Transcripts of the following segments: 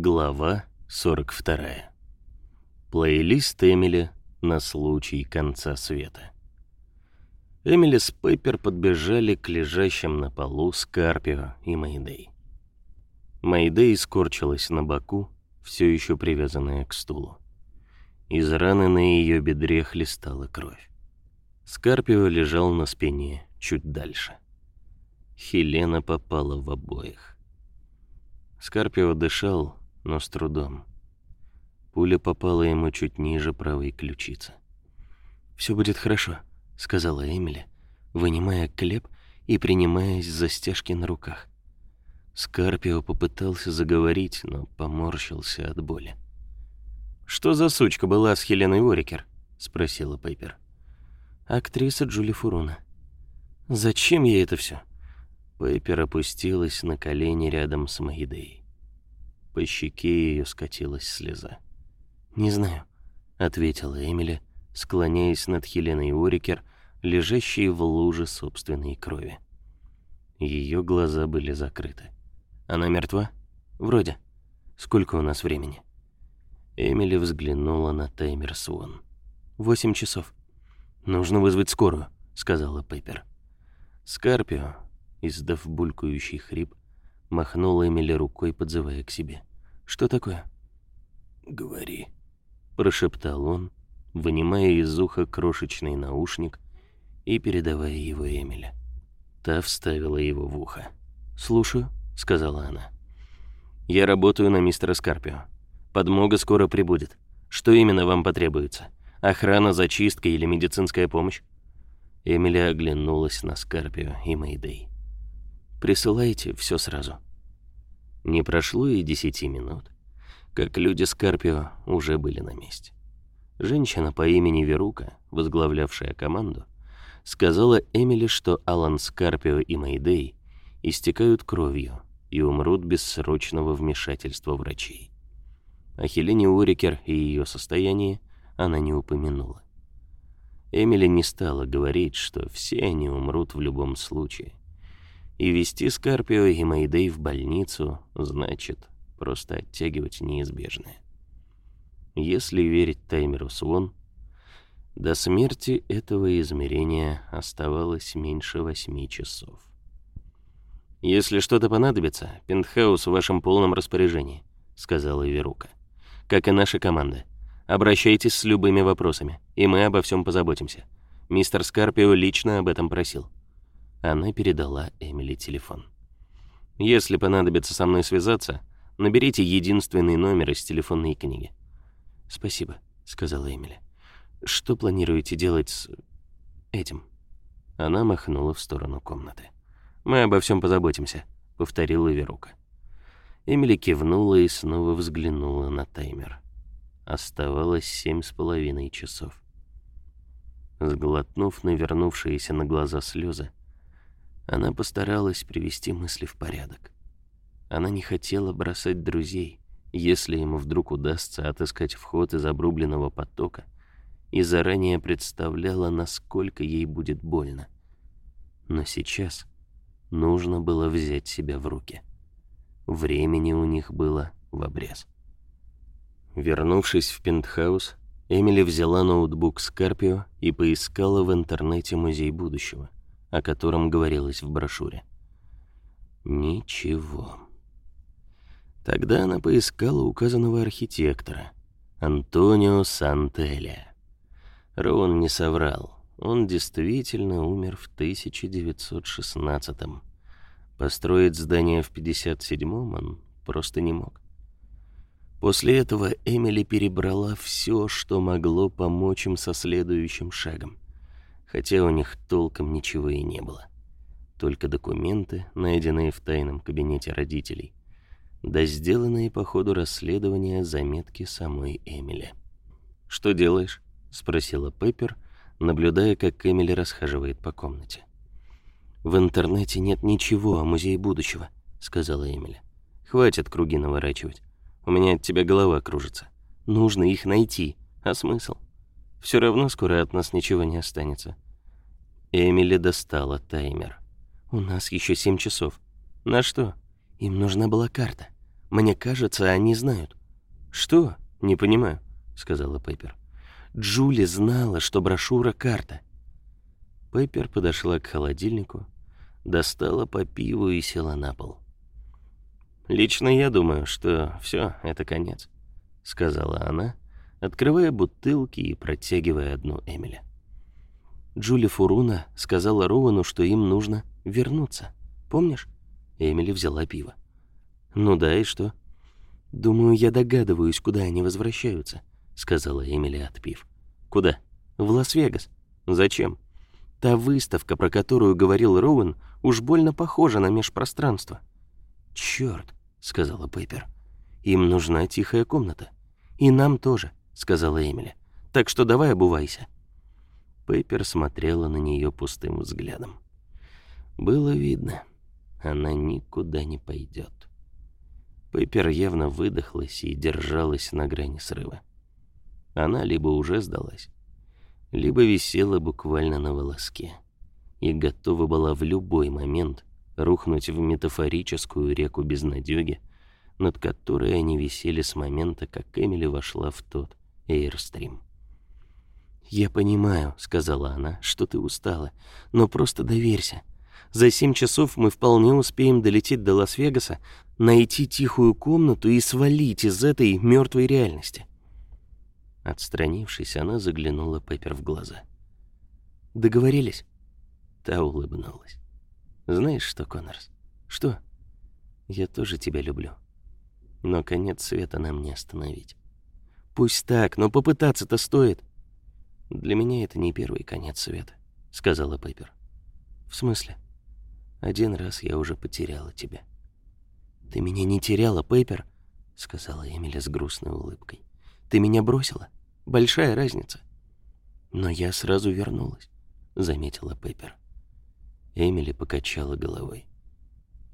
Глава 42. Плейлист Эмили на случай конца света. Эмили с Пеппер подбежали к лежащим на полу Скарпио и Мэйдэй. Мэйдэй скорчилась на боку, все еще привязанная к стулу. Из раны на ее бедре хлестала кровь. Скарпио лежал на спине чуть дальше. Хелена попала в обоих. Скарпио дышал, но с трудом. Пуля попала ему чуть ниже правой ключицы. Все будет хорошо, сказала Эмили, вынимая клеп и принимаясь за стяжки на руках. Скарпио попытался заговорить, но поморщился от боли. Что за сучка была с Хеленой Уорикер? спросила Пейпер. Актриса Джули Фуруна. Зачем ей это все? Пейпер опустилась на колени рядом с Мэйдэй. По щеке ее скатилась слеза. «Не знаю», — ответила Эмили, склоняясь над Хеленой Орикер, лежащей в луже собственной крови. Ее глаза были закрыты. «Она мертва?» «Вроде. Сколько у нас времени?» Эмили взглянула на таймер Свон. «Восемь часов. Нужно вызвать скорую», — сказала Пейпер. Скарпио, издав булькающий хрип, махнула Эмили рукой, подзывая к себе. Что такое? Говори, прошептал он, вынимая из уха крошечный наушник и передавая его Эмили. Та вставила его в ухо. "Слушаю", сказала она. "Я работаю на мистера Скарпио. Подмога скоро прибудет. Что именно вам потребуется? Охрана, зачистка или медицинская помощь?" Эмили оглянулась на Скарпио и Мэйдэй. "Присылайте все сразу". Не прошло и десяти минут, как люди Скарпио уже были на месте. Женщина по имени Верука, возглавлявшая команду, сказала Эмили, что Алан Скарпио и Мэйдэй истекают кровью и умрут без срочного вмешательства врачей. О Хелене Уорикер и ее состоянии она не упомянула. Эмили не стала говорить, что все они умрут в любом случае, и вести Скарпио и Мэйдэй в больницу значит просто оттягивать неизбежное. Если верить таймеру Свон, до смерти этого измерения оставалось меньше восьми часов. Если что-то понадобится, пентхаус в вашем полном распоряжении, сказала Верука. Как и наша команда. Обращайтесь с любыми вопросами, и мы обо всем позаботимся. Мистер Скарпио лично об этом просил. Она передала Эмили телефон. Если понадобится со мной связаться, наберите единственный номер из телефонной книги. Спасибо, сказала Эмили. Что планируете делать с этим? Она махнула в сторону комнаты. Мы обо всем позаботимся, повторила Верука. Эмили кивнула и снова взглянула на таймер. Оставалось семь с половиной часов. Сглотнув навернувшиеся на глаза слезы, она постаралась привести мысли в порядок. Она не хотела бросать друзей, если ему вдруг удастся отыскать вход из обрубленного потока, и заранее представляла, насколько ей будет больно. Но сейчас нужно было взять себя в руки. Времени у них было в обрез. Вернувшись в пентхаус, Эмили взяла ноутбук Скарпио и поискала в интернете музей будущего о котором говорилось в брошюре. Ничего. Тогда она поискала указанного архитектора, Антонио Сантеля. Роун не соврал. Он действительно умер в 1916-м. Построить здание в 57-м он просто не мог. После этого Эмили перебрала все, что могло помочь им со следующим шагом хотя у них толком ничего и не было. Только документы, найденные в тайном кабинете родителей, да сделанные по ходу расследования заметки самой Эмили. «Что делаешь?» — спросила Пеппер, наблюдая, как Эмили расхаживает по комнате. «В интернете нет ничего о музее будущего», — сказала Эмили. «Хватит круги наворачивать. У меня от тебя голова кружится. Нужно их найти. А смысл?» Все равно скоро от нас ничего не останется. Эмили достала таймер. У нас еще семь часов. На что? Им нужна была карта. Мне кажется, они знают». «Что? Не понимаю», — сказала Пеппер. «Джули знала, что брошюра — карта». Пеппер подошла к холодильнику, достала по пиву и села на пол. «Лично я думаю, что все, это конец», — сказала она, открывая бутылки и протягивая одну Эмили. Джули Фуруна сказала Роуану, что им нужно вернуться. Помнишь? Эмили взяла пиво. Ну да, и что? Думаю, я догадываюсь, куда они возвращаются, сказала Эмили, отпив. Куда? В Лас-Вегас. Зачем? Та выставка, про которую говорил Роуэн, уж больно похожа на межпространство. Черт, сказала Пеппер. Им нужна тихая комната. И нам тоже, сказала Эмили. Так что давай обувайся. Пеппер смотрела на нее пустым взглядом. Было видно, она никуда не пойдет. Пеппер явно выдохлась и держалась на грани срыва. Она либо уже сдалась, либо висела буквально на волоске и готова была в любой момент рухнуть в метафорическую реку безнадёги, над которой они висели с момента, как Эмили вошла в тот эйрстрим. «Я понимаю», — сказала она, — «что ты устала, но просто доверься. За семь часов мы вполне успеем долететь до Лас-Вегаса, найти тихую комнату и свалить из этой мертвой реальности». Отстранившись, она заглянула Пеппер в глаза. «Договорились?» Та улыбнулась. «Знаешь что, Коннорс? Что? Я тоже тебя люблю. Но конец света нам не остановить. Пусть так, но попытаться-то стоит. Для меня это не первый конец света», — сказала Пеппер. «В смысле? Один раз я уже потеряла тебя». «Ты меня не теряла, Пеппер», — сказала Эмили с грустной улыбкой. «Ты меня бросила? Большая разница». «Но я сразу вернулась», — заметила Пеппер. Эмили покачала головой.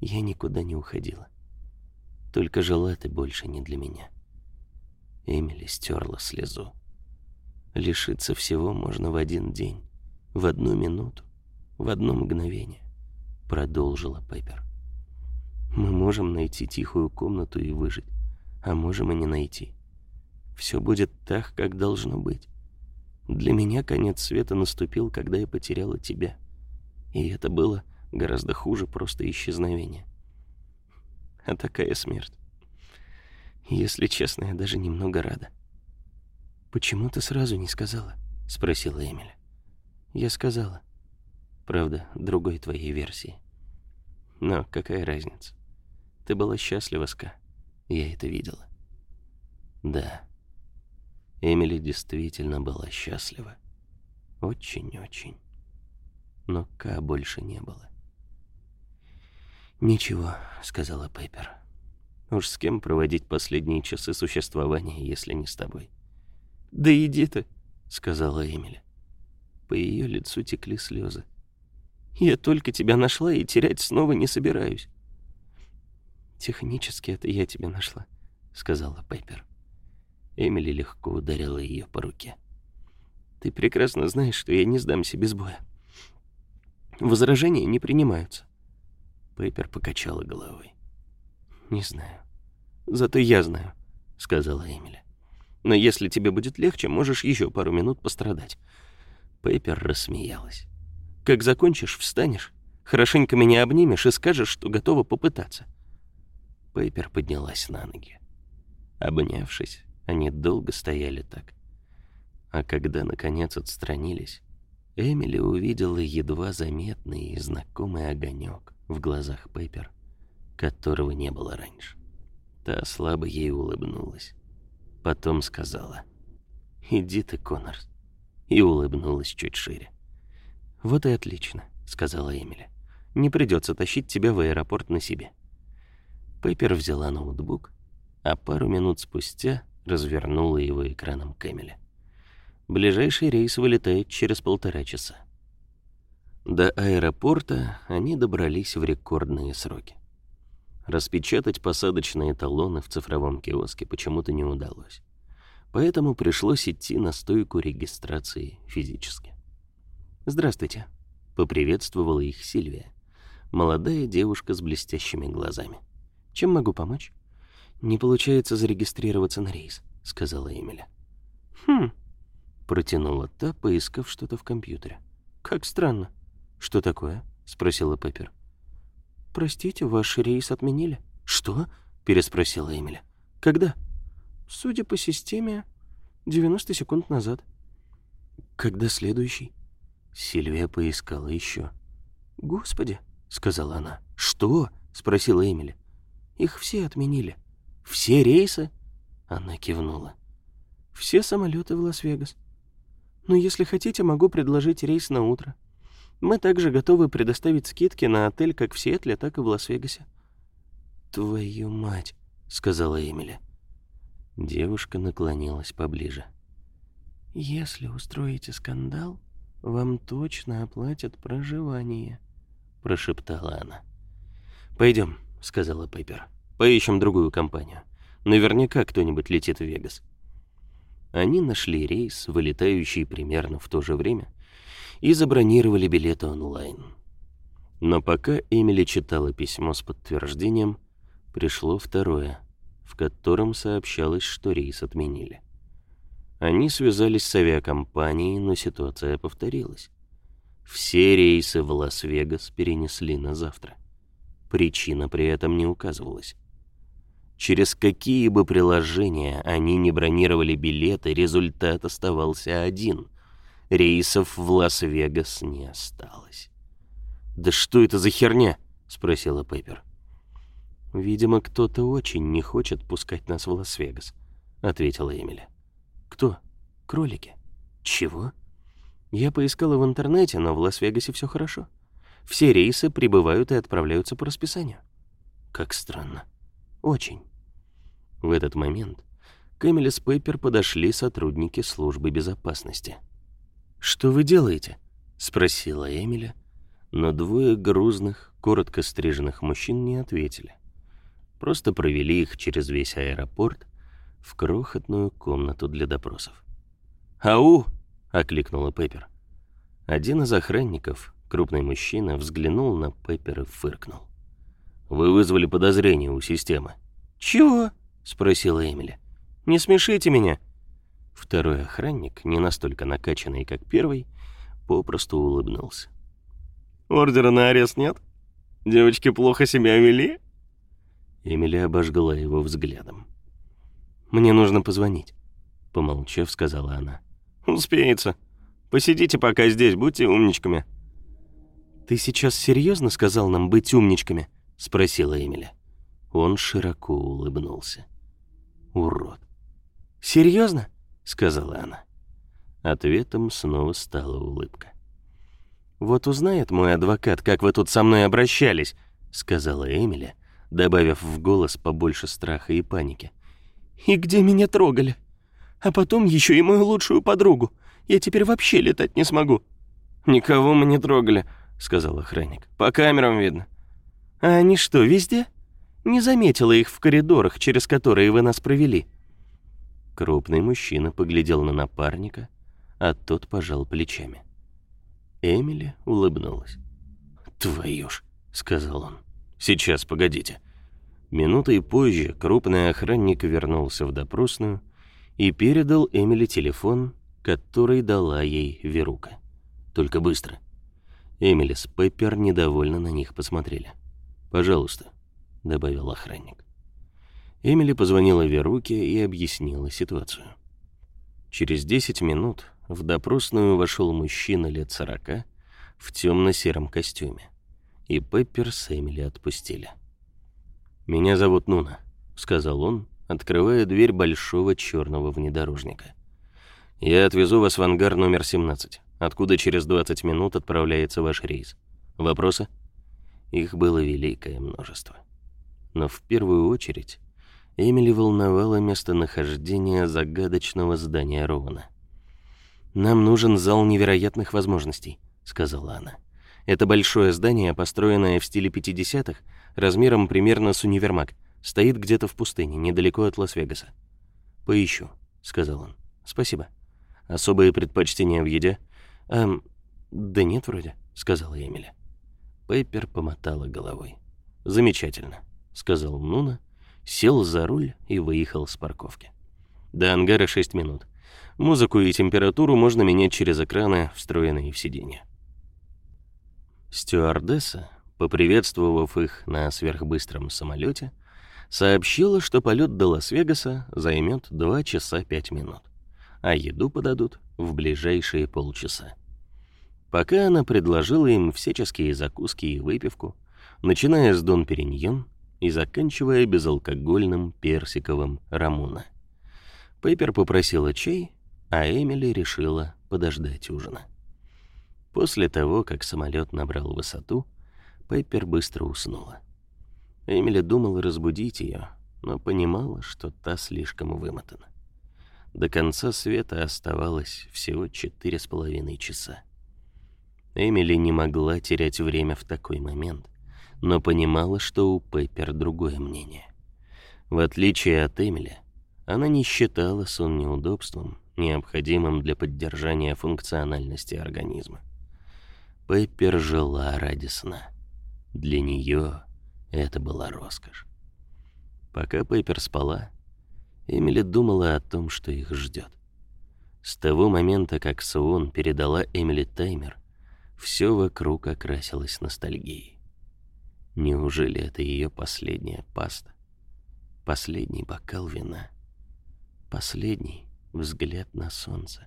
«Я никуда не уходила. Только жила ты больше не для меня». Эмили стерла слезу. Лишиться всего можно в один день, в одну минуту, в одно мгновение, продолжила Пеппер. Мы можем найти тихую комнату и выжить, а можем и не найти. Все будет так, как должно быть. Для меня конец света наступил, когда я потеряла тебя. И это было гораздо хуже просто исчезновения. А такая смерть. Если честно, я даже немного рада. «Почему ты сразу не сказала?» — спросила Эмили. «Я сказала. Правда, другой твоей версии. Но какая разница? Ты была счастлива, Ска. Я это видела. Да. Эмили действительно была счастлива. Очень-очень. Но Ка больше не было. «Ничего», — сказала Пеппер. «Уж с кем проводить последние часы существования, если не с тобой?» «Да иди ты», — сказала Эмили. По ее лицу текли слезы. «Я только тебя нашла и терять снова не собираюсь. «Технически это я тебя нашла», — сказала Пайпер. Эмили легко ударила ее по руке. «Ты прекрасно знаешь, что я не сдамся без боя. Возражения не принимаются». Пайпер покачала головой. «Не знаю. Зато я знаю», — сказала Эмили. «Но если тебе будет легче, можешь еще пару минут пострадать». Пайпер рассмеялась. «Как закончишь, встанешь, хорошенько меня обнимешь и скажешь, что готова попытаться. Пейпер поднялась на ноги. Обнявшись, они долго стояли так. А когда, наконец, отстранились, Эмили увидела едва заметный и знакомый огонек в глазах Пейпер, которого не было раньше. Та слабо ей улыбнулась. Потом сказала «Иди ты, Коннорс», и улыбнулась чуть шире. «Вот и отлично», — сказала Эмили. «Не придется тащить тебя в аэропорт на себе». Пеппер взяла ноутбук, а пару минут спустя развернула его экраном к Эмили. Ближайший рейс вылетает через полтора часа. До аэропорта они добрались в рекордные сроки. Распечатать посадочные талоны в цифровом киоске почему-то не удалось. Поэтому пришлось идти на стойку регистрации физически. «Здравствуйте», — поприветствовала их Сильвия, молодая девушка с блестящими глазами. Чем могу помочь? «Не получается зарегистрироваться на рейс», — сказала Эмили. «Хм», — протянула та, поискав что-то в компьютере. «Как странно». «Что такое?» — спросила Пеппер. «Простите, ваш рейс отменили». «Что?» — переспросила Эмили. «Когда?» «Судя по системе, 90 секунд назад». «Когда следующий?» Сильвия поискала еще. «Господи», — сказала она. «Что?» — спросила Эмили. «Их все отменили». «Все рейсы?» Она кивнула. «Все самолеты в Лас-Вегас. Но если хотите, могу предложить рейс на утро. Мы также готовы предоставить скидки на отель как в Сиэтле, так и в Лас-Вегасе». «Твою мать», — сказала Эмили. Девушка наклонилась поближе. «Если устроите скандал, вам точно оплатят проживание», — прошептала она. «Пойдем», — сказала Пеппер. «Поищем другую компанию. Наверняка кто-нибудь летит в Вегас». Они нашли рейс, вылетающий примерно в то же время, и забронировали билеты онлайн. Но пока Эмили читала письмо с подтверждением, пришло второе, в котором сообщалось, что рейс отменили. Они связались с авиакомпанией, но ситуация повторилась. Все рейсы в Лас-Вегас перенесли на завтра. Причина при этом не указывалась. Через какие бы приложения они не бронировали билеты, результат оставался один. Рейсов в Лас-Вегас не осталось. «Да что это за херня?» — спросила Пеппер. «Видимо, кто-то очень не хочет пускать нас в Лас-Вегас», — ответила Эмили. «Кто? Кролики?» «Чего?» «Я поискала в интернете, но в Лас-Вегасе все хорошо. Все рейсы прибывают и отправляются по расписанию». «Как странно». «Очень». В этот момент к Эмили с Пейпер подошли сотрудники службы безопасности. «Что вы делаете?» — спросила Эмили, но двое грузных, коротко стриженных мужчин не ответили. Просто провели их через весь аэропорт в крохотную комнату для допросов. «Ау!» — окликнула Пеппер. Один из охранников, крупный мужчина, взглянул на Пеппер и фыркнул. «Вы вызвали подозрение у системы». «Чего?» — спросила Эмили. «Не смешите меня». Второй охранник, не настолько накачанный, как первый, попросту улыбнулся. «Ордера на арест нет? Девочки плохо себя вели?» Эмили обожгла его взглядом. «Мне нужно позвонить», — помолчав, сказала она. «Успеется. Посидите пока здесь, будьте умничками». «Ты сейчас серьезно сказал нам быть умничками?» — спросила Эмили. Он широко улыбнулся. «Урод». «Серьезно?» — сказала она. Ответом снова стала улыбка. «Вот узнает мой адвокат, как вы тут со мной обращались», — сказала Эмили, добавив в голос побольше страха и паники. И где меня трогали? А потом еще и мою лучшую подругу. Я теперь вообще летать не смогу». «Никого мы не трогали», — сказал охранник. «По камерам видно». «А они что, везде?» «Не заметила их в коридорах, через которые вы нас провели». Крупный мужчина поглядел на напарника, а тот пожал плечами. Эмили улыбнулась. «Твою ж», — сказал он. «Сейчас, погодите». Минутой позже крупный охранник вернулся в допросную и передал Эмили телефон, который дала ей Верука. Только быстро. Эмили с Пеппер недовольно на них посмотрели. «Пожалуйста», — добавил охранник. Эмили позвонила Веруке и объяснила ситуацию. Через 10 минут в допросную вошел мужчина лет сорока в темно-сером костюме, и Пеппер с Эмили отпустили. «Меня зовут Нуна», — сказал он, открывая дверь большого черного внедорожника. «Я отвезу вас в ангар номер 17, откуда через 20 минут отправляется ваш рейс. Вопросы?» Их было великое множество. Но в первую очередь Эмили волновало местонахождение загадочного здания Роуна. «Нам нужен зал невероятных возможностей», — сказала она. «Это большое здание, построенное в стиле 50-х, размером примерно с универмаг. Стоит где-то в пустыне, недалеко от Лас-Вегаса. «Поищу», — сказал он. «Спасибо. Особые предпочтения в еде?» «Эм, да нет вроде», — сказала Эмили. Пеппер помотала головой. «Замечательно», — сказал Нуна сел за руль и выехал с парковки. До ангара 6 минут. Музыку и температуру можно менять через экраны, встроенные в сиденье. Стюардесса, поприветствовав их на сверхбыстром самолете, сообщила, что полет до Лас-Вегаса займет 2 часа 5 минут, а еду подадут в ближайшие полчаса. Пока она предложила им всяческие закуски и выпивку, начиная с Дон Периньон и заканчивая безалкогольным персиковым рамуна. Пейпер попросила чай, а Эмили решила подождать ужина. После того, как самолет набрал высоту, Пейпер быстро уснула. Эмили думала разбудить ее, но понимала, что та слишком вымотана. До конца света оставалось всего четыре с половиной часа. Эмили не могла терять время в такой момент, но понимала, что у Пеппер другое мнение. В отличие от Эмили, она не считала сон неудобством, необходимым для поддержания функциональности организма. Пеппер жила ради сна. Для нее это была роскошь. Пока Пеппер спала, Эмили думала о том, что их ждет. С того момента, как Суон передала Эмили таймер, все вокруг окрасилось ностальгией. Неужели это ее последняя паста? Последний бокал вина? Последний взгляд на солнце?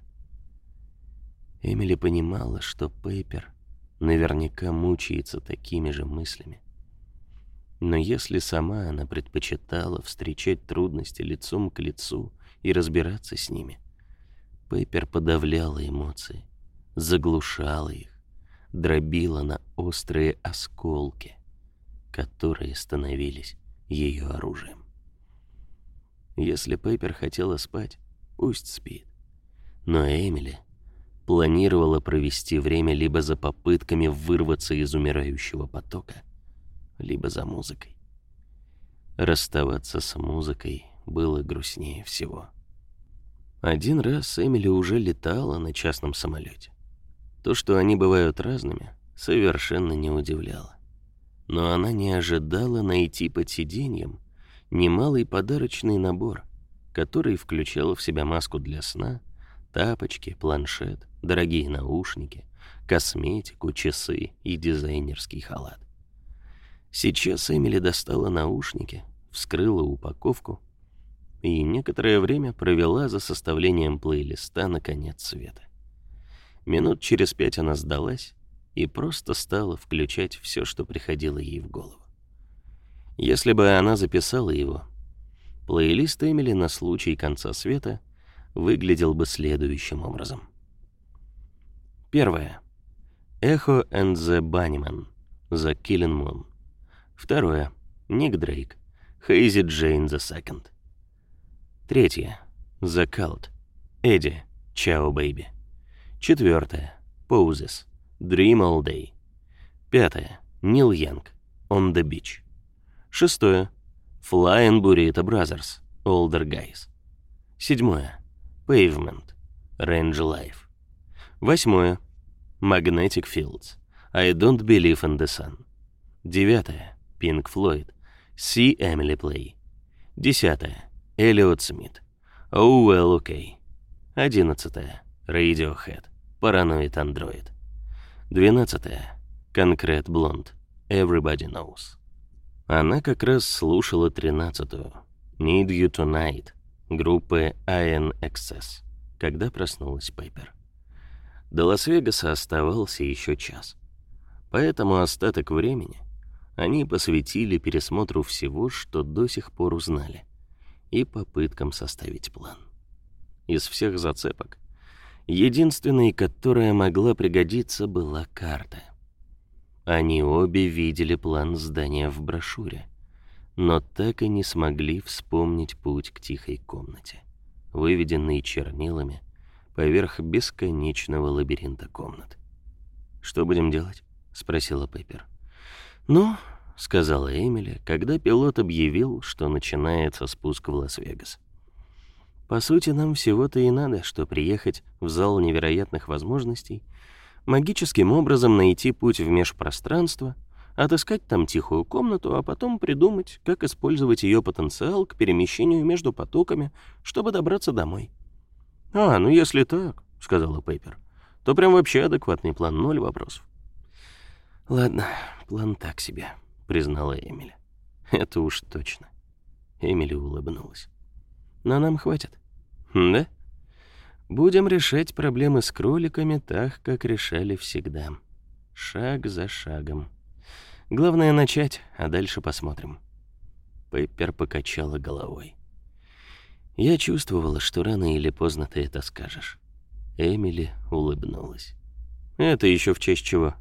Эмили понимала, что Пейпер наверняка мучается такими же мыслями. Но если сама она предпочитала встречать трудности лицом к лицу и разбираться с ними, Пейпер подавляла эмоции, заглушала их, дробила на острые осколки, которые становились ее оружием. Если Пейпер хотела спать, пусть спит. Но Эмили планировала провести время либо за попытками вырваться из умирающего потока, либо за музыкой. Расставаться с музыкой было грустнее всего. Один раз Эмили уже летала на частном самолете. То, что они бывают разными, совершенно не удивляло. Но она не ожидала найти под сиденьем немалый подарочный набор, который включал в себя маску для сна, тапочки, планшет, дорогие наушники, косметику, часы и дизайнерский халат. Сейчас Эмили достала наушники, вскрыла упаковку и некоторое время провела за составлением плейлиста на конец света. Минут через пять она сдалась и просто стала включать все, что приходило ей в голову. Если бы она записала его, плейлист Эмили на случай конца света выглядел бы следующим образом. Первое. Echo and the Bunnymen, The Killing Moon. Второе. Ник Дрейк, Hazy Jane the Second. Третье. The Cult, Эдди, Ciao Baby. Четвертое. Poses, Dream All Day. Пятое. Нил Янг, On the Beach. Шестое. Flying Burrito Brothers, Older Guys. Седьмое. Pavement, Range Life. Восьмое. Magnetic Fields, I Don't Believe in the Sun. Девятое. Pink Floyd, See Emily Play. Десятое. Эллиот Смит, Oh Well Okay. Одиннадцатое. Radiohead, Paranoid Android. Двенадцатое. Concrete Blonde, Everybody Knows. Она как раз слушала тринадцатую, Need You Tonight, группы Iron Excess, когда проснулась Пейпер. До Лас-Вегаса оставался еще час. Поэтому остаток времени они посвятили пересмотру всего, что до сих пор узнали, и попыткам составить план. Из всех зацепок единственной, которая могла пригодиться, была карта. Они обе видели план здания в брошюре, но так и не смогли вспомнить путь к тихой комнате, выведенный чернилами поверх бесконечного лабиринта комнат. «Что будем делать?» — спросила Пеппер. «Ну», — сказала Эмили, когда пилот объявил, что начинается спуск в Лас-Вегас. «По сути, нам всего-то и надо, что приехать в зал невероятных возможностей, магическим образом найти путь в межпространство, отыскать там тихую комнату, а потом придумать, как использовать ее потенциал к перемещению между потоками, чтобы добраться домой. «А, ну если так», — сказала Пейпер, — «то прям вообще адекватный план, ноль вопросов». «Ладно, план так себе», — признала Эмили. «Это уж точно». Эмили улыбнулась. «Но нам хватит». «Да?» «Будем решать проблемы с кроликами так, как решали всегда. Шаг за шагом». Главное начать, а дальше посмотрим. Пеппер покачала головой. Я чувствовала, что рано или поздно ты это скажешь. Эмили улыбнулась. Это еще в честь чего?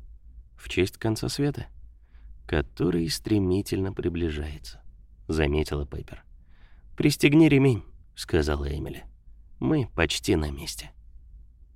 В честь конца света, который стремительно приближается, заметила Пеппер. Пристегни ремень, сказала Эмили. Мы почти на месте.